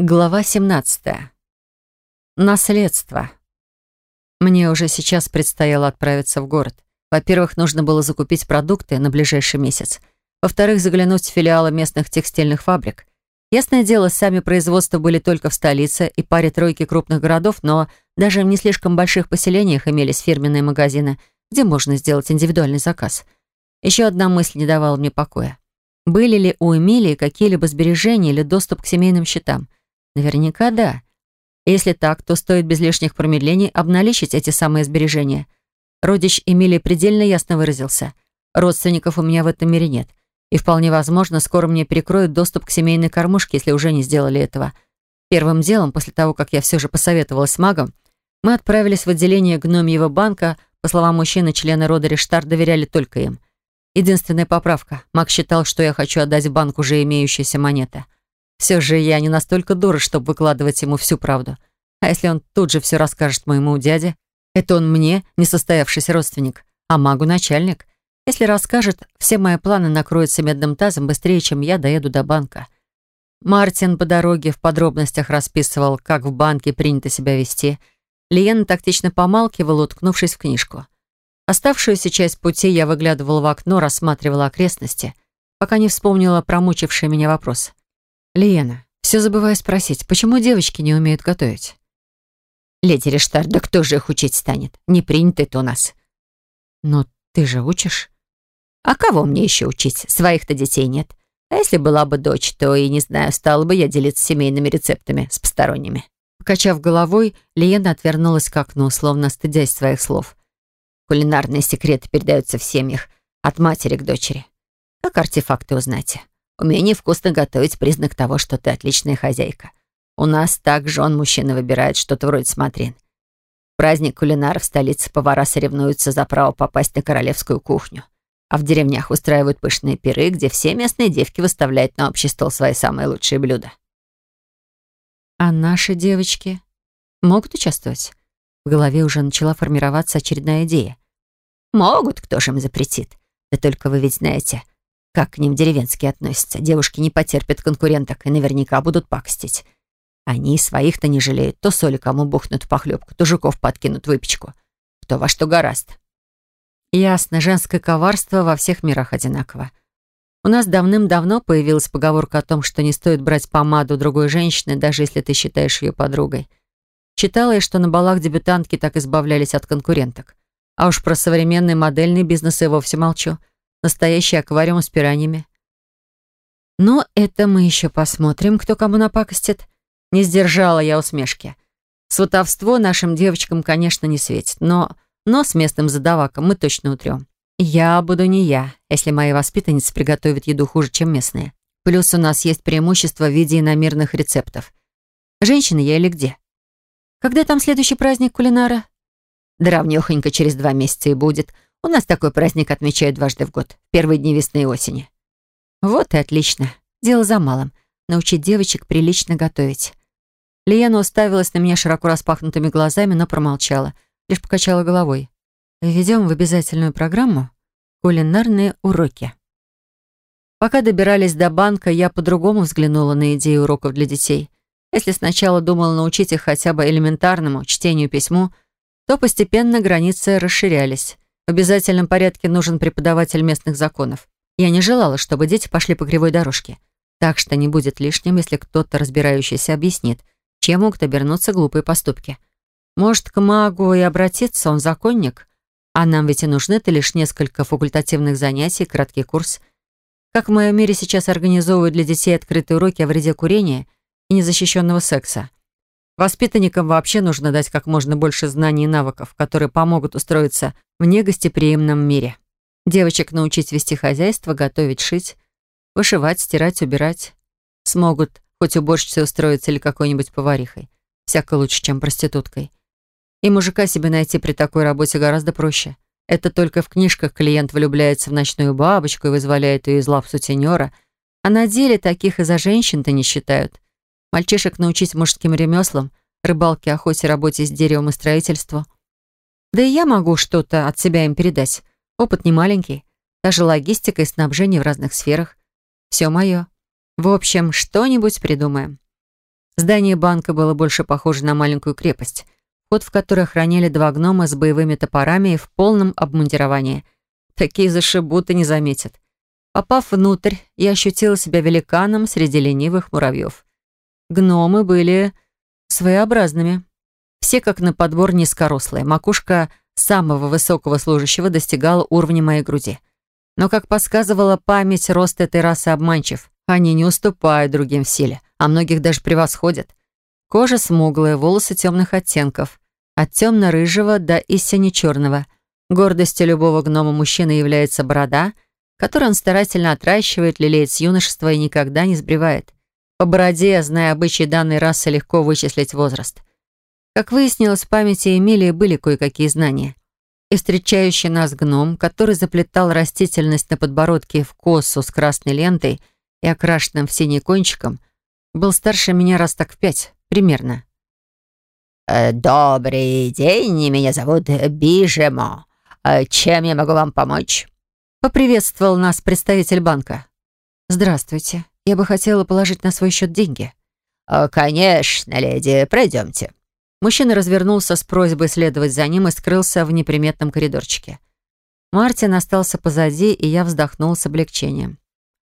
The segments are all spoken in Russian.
Глава 17. Наследство. Мне уже сейчас предстояло отправиться в город. Во-первых, нужно было закупить продукты на ближайший месяц. Во-вторых, заглянуть в филиалы местных текстильных фабрик. Ясное дело, сами производства были только в столице и паре тройки крупных городов, но даже в не слишком больших поселениях имелись фирменные магазины, где можно сделать индивидуальный заказ. Еще одна мысль не давала мне покоя. Были ли у Эмилии какие-либо сбережения или доступ к семейным счетам? Наверняка да. Если так, то стоит без лишних промедлений обналичить эти самые сбережения. Родич Эмилии предельно ясно выразился. Родственников у меня в этом мире нет. И вполне возможно, скоро мне перекроют доступ к семейной кормушке, если уже не сделали этого. Первым делом, после того, как я все же посоветовалась с магом, мы отправились в отделение гномьего банка. По словам мужчины, члены рода Рештар доверяли только им. Единственная поправка. Маг считал, что я хочу отдать в банк уже имеющиеся монеты. Все же я не настолько дура, чтобы выкладывать ему всю правду. А если он тут же все расскажет моему дяде? Это он мне, несостоявшийся родственник, а магу начальник. Если расскажет, все мои планы накроются медным тазом быстрее, чем я доеду до банка. Мартин по дороге в подробностях расписывал, как в банке принято себя вести. Лиена тактично помалкивала, уткнувшись в книжку. Оставшуюся часть пути я выглядывала в окно, рассматривала окрестности, пока не вспомнила промучивший меня вопрос. «Лиена, все забываю спросить, почему девочки не умеют готовить?» «Леди Рештар, да кто же их учить станет? Не принято это у нас». «Но ты же учишь?» «А кого мне еще учить? Своих-то детей нет. А если была бы дочь, то, и не знаю, стала бы я делиться семейными рецептами с посторонними». Покачав головой, Лиена отвернулась к окну, словно стыдясь своих слов. «Кулинарные секреты передаются в семьях от матери к дочери. Как артефакты узнать? Умение вкусно готовить — признак того, что ты отличная хозяйка. У нас так жен мужчина выбирает что-то вроде смотрин. праздник кулинаров в столице повара соревнуются за право попасть на королевскую кухню. А в деревнях устраивают пышные пиры, где все местные девки выставляют на общий стол свои самые лучшие блюда. А наши девочки могут участвовать? В голове уже начала формироваться очередная идея. Могут, кто же им запретит? Да только вы ведь знаете, как к ним деревенские относятся. Девушки не потерпят конкуренток и наверняка будут пакостить. Они своих-то не жалеют. То соли кому бухнут в похлебку, то жуков подкинут выпечку. Кто во что гораст. Ясно, женское коварство во всех мирах одинаково. У нас давным-давно появилась поговорка о том, что не стоит брать помаду другой женщины, даже если ты считаешь ее подругой. Читала я, что на балах дебютантки так избавлялись от конкуренток. А уж про современный модельный бизнес и вовсе молчу. Настоящий аквариум с пираньями. Но это мы еще посмотрим, кто кому напакостит. Не сдержала я усмешки. Сватовство нашим девочкам, конечно, не светит, но, но с местным задаваком мы точно утрем. Я буду не я, если мои воспитанницы приготовят еду хуже, чем местные. Плюс у нас есть преимущество в виде иномерных рецептов. Женщины я или где? Когда там следующий праздник кулинара? Да через два месяца и будет. У нас такой праздник отмечают дважды в год, в первые дни весны и осени. Вот и отлично. Дело за малым. Научить девочек прилично готовить. Лиена уставилась на меня широко распахнутыми глазами, но промолчала, лишь покачала головой. Введем в обязательную программу кулинарные уроки. Пока добирались до банка, я по-другому взглянула на идею уроков для детей. Если сначала думала научить их хотя бы элементарному чтению-письму, то постепенно границы расширялись. В обязательном порядке нужен преподаватель местных законов. Я не желала, чтобы дети пошли по кривой дорожке. Так что не будет лишним, если кто-то, разбирающийся, объяснит, чем могут обернуться глупые поступки. Может, к магу и обратиться, он законник? А нам ведь и нужны-то лишь несколько факультативных занятий, краткий курс. Как в моем мире сейчас организовывают для детей открытые уроки о вреде курения и незащищенного секса. Воспитанникам вообще нужно дать как можно больше знаний и навыков, которые помогут устроиться в негостеприимном мире. Девочек научить вести хозяйство, готовить, шить, вышивать, стирать, убирать. Смогут хоть уборщицей устроиться или какой-нибудь поварихой. Всяко лучше, чем проституткой. И мужика себе найти при такой работе гораздо проще. Это только в книжках клиент влюбляется в ночную бабочку и вызволяет ее из лап сутенера, а на деле таких и за женщин-то не считают. Мальчишек научить мужским ремеслам, рыбалке, охоте, работе с деревом и строительству. Да и я могу что-то от себя им передать. Опыт не маленький. Даже логистика и снабжение в разных сферах. Все мое. В общем, что-нибудь придумаем. Здание банка было больше похоже на маленькую крепость, вход в которой охраняли два гнома с боевыми топорами и в полном обмундировании. Такие зашибуты не заметят. Попав внутрь, я ощутила себя великаном среди ленивых муравьев. Гномы были своеобразными. Все как на подбор низкорослые. Макушка самого высокого служащего достигала уровня моей груди. Но, как подсказывала память, рост этой расы обманчив. Они не уступают другим в силе, а многих даже превосходят. Кожа смуглая, волосы темных оттенков. От темно-рыжего до истине черного. Гордостью любого гнома-мужчины является борода, которую он старательно отращивает, лелеет с юношества и никогда не сбривает. По бороде, зная обычаи данной расы, легко вычислить возраст. Как выяснилось, в памяти Эмилии были кое-какие знания. И встречающий нас гном, который заплетал растительность на подбородке в косу с красной лентой и окрашенным в синий кончиком, был старше меня раз так в пять, примерно. «Э, «Добрый день, меня зовут Бижемо. Э, чем я могу вам помочь?» Поприветствовал нас представитель банка. «Здравствуйте. Я бы хотела положить на свой счет деньги». «Э, «Конечно, леди. Пройдемте». Мужчина развернулся с просьбой следовать за ним и скрылся в неприметном коридорчике. Мартин остался позади, и я вздохнул с облегчением.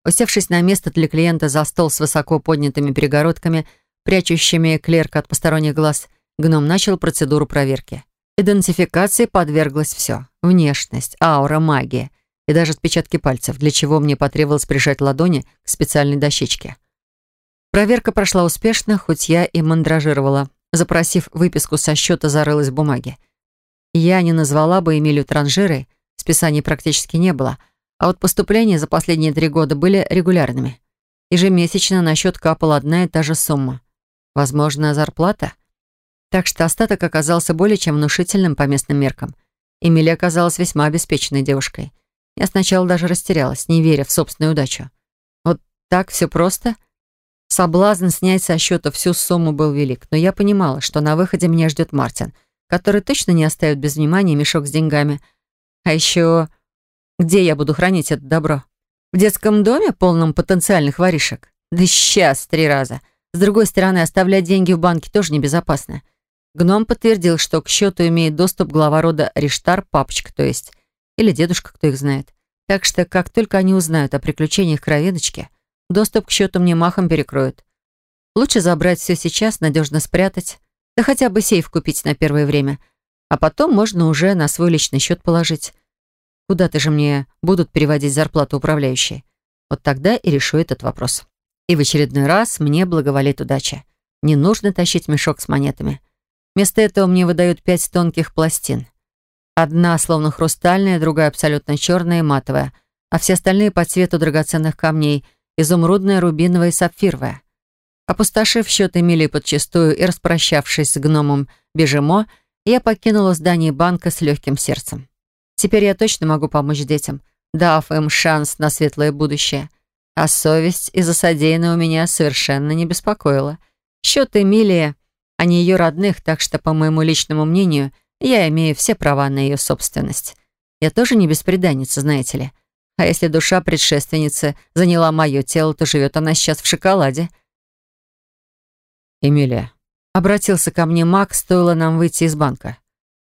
Усевшись на место для клиента за стол с высоко поднятыми перегородками, прячущими клерка от посторонних глаз, гном начал процедуру проверки. Идентификации подверглось все. Внешность, аура, магия и даже отпечатки пальцев, для чего мне потребовалось прижать ладони к специальной дощечке. Проверка прошла успешно, хоть я и мандражировала. Запросив выписку со счета, зарылась в бумаге. Я не назвала бы Эмилию транжирой, списаний практически не было, а вот поступления за последние три года были регулярными. Ежемесячно на счет капала одна и та же сумма. Возможно, зарплата? Так что остаток оказался более чем внушительным по местным меркам. Эмилия оказалась весьма обеспеченной девушкой. Я сначала даже растерялась, не веря в собственную удачу. Вот так все просто? Соблазн снять со счета всю сумму был велик, но я понимала, что на выходе меня ждет Мартин, который точно не оставит без внимания мешок с деньгами. А еще, где я буду хранить это добро? В детском доме, полном потенциальных воришек? Да сейчас три раза. С другой стороны, оставлять деньги в банке тоже небезопасно. Гном подтвердил, что к счету имеет доступ глава рода Риштар, папочка, то есть, или дедушка, кто их знает. Так что, как только они узнают о приключениях кровиночки, Доступ к счету мне махом перекроют. Лучше забрать все сейчас, надежно спрятать, да хотя бы сейф купить на первое время, а потом можно уже на свой личный счет положить. Куда-то же мне будут переводить зарплату управляющие. Вот тогда и решу этот вопрос. И в очередной раз мне благоволит удача. Не нужно тащить мешок с монетами. Вместо этого мне выдают пять тонких пластин. Одна словно хрустальная, другая абсолютно черная и матовая, а все остальные по цвету драгоценных камней — изумрудная, рубиновая и сапфировая. Опустошив счет Эмилии подчистую и распрощавшись с гномом Бежемо, я покинула здание банка с легким сердцем. Теперь я точно могу помочь детям, дав им шанс на светлое будущее. А совесть из-за содеянного меня совершенно не беспокоила. Счет Эмилии, а не ее родных, так что, по моему личному мнению, я имею все права на ее собственность. Я тоже не беспреданница, знаете ли. А если душа предшественницы заняла мое тело, то живет она сейчас в шоколаде. «Эмилия», — обратился ко мне Мак, стоило нам выйти из банка.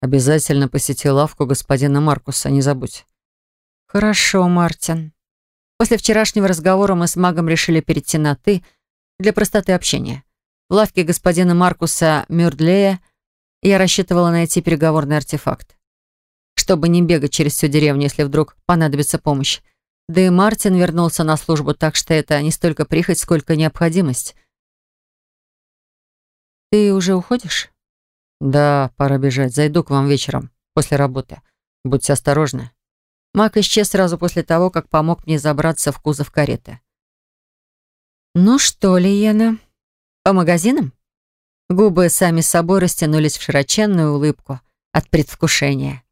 «Обязательно посети лавку господина Маркуса, не забудь». «Хорошо, Мартин». После вчерашнего разговора мы с магом решили перейти на «ты» для простоты общения. В лавке господина Маркуса Мюрдлея я рассчитывала найти переговорный артефакт чтобы не бегать через всю деревню, если вдруг понадобится помощь. Да и Мартин вернулся на службу, так что это не столько прихоть, сколько необходимость. «Ты уже уходишь?» «Да, пора бежать. Зайду к вам вечером, после работы. Будьте осторожны». Мак исчез сразу после того, как помог мне забраться в кузов кареты. «Ну что, Лиена, по магазинам?» Губы сами собой растянулись в широченную улыбку от предвкушения.